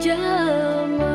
jamaah